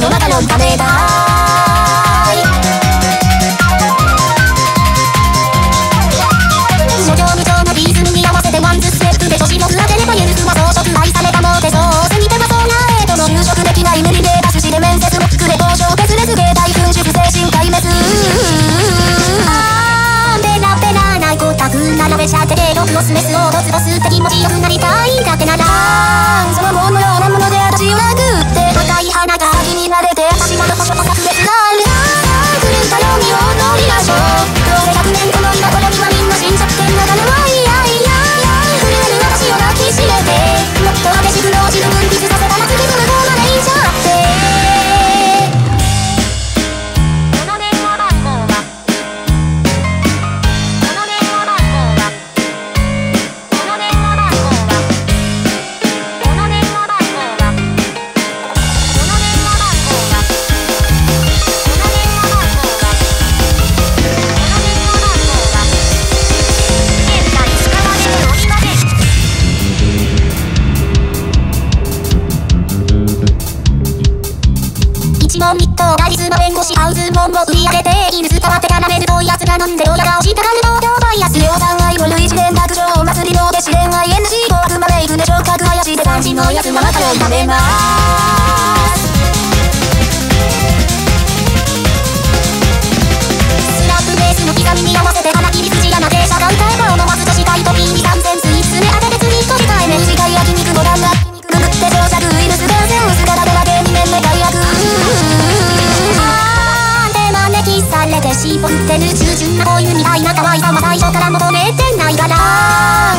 の中の食べためだ諸行無常のリズムに合わせてワンズステップで女子も育てればゆるくは装飾愛されたモテそう過ぎてはそうなえとの就職できない無理で出すしで面接もくれ交渉別レス芸大君主精神壊滅あーペラペラなごたく並べちゃってで毒を示すをドツボスって気持ちよくなりたいだってならそのものようなもので私はグって赤い花がモンミットカリスマ弁護士ハウズモンを売り上げて犬使わってキャラメルとやつが飲んで親が押したがる東京バイアス量産愛を類似連絡上祭りの弟子恋愛 NG と悪魔メイクで聴覚怪しいで感じのやつがまたを食べます招きされて絞ってる従順なこういうみたいな可愛さは最初から求めてないから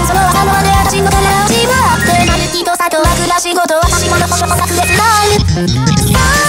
その朝のまで私の体を縛ってなる気とさとは暮らしごと私ものこしょこ炸裂があるさあ